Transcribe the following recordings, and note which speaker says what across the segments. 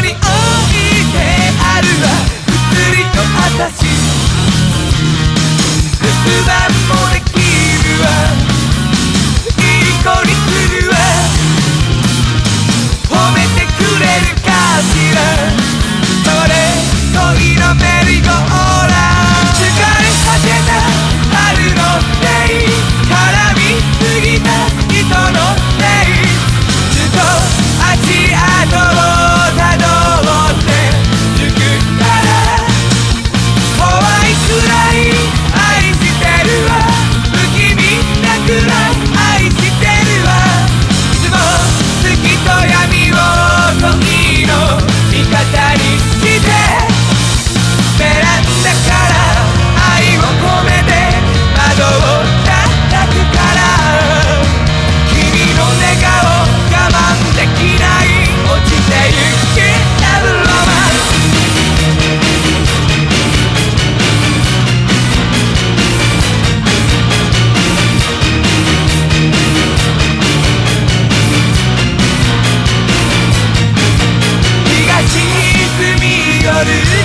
Speaker 1: り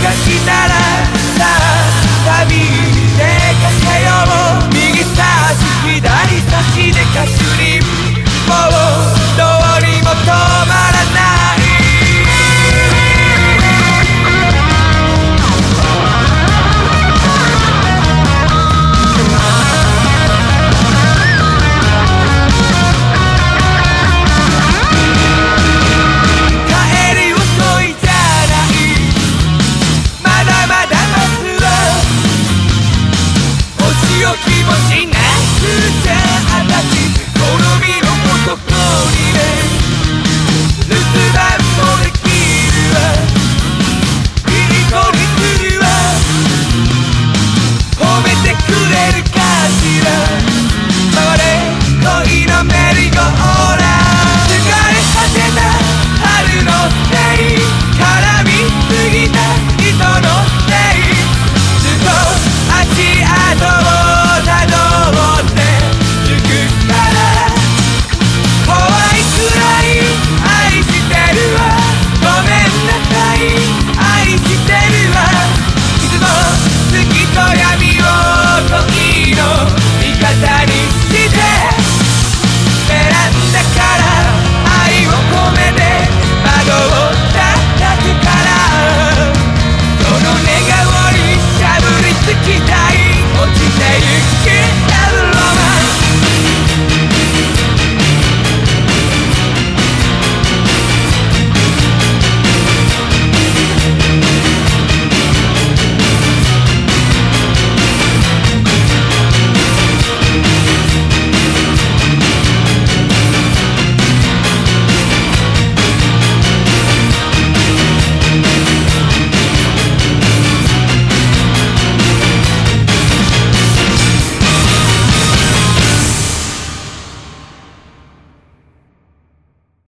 Speaker 1: が来たら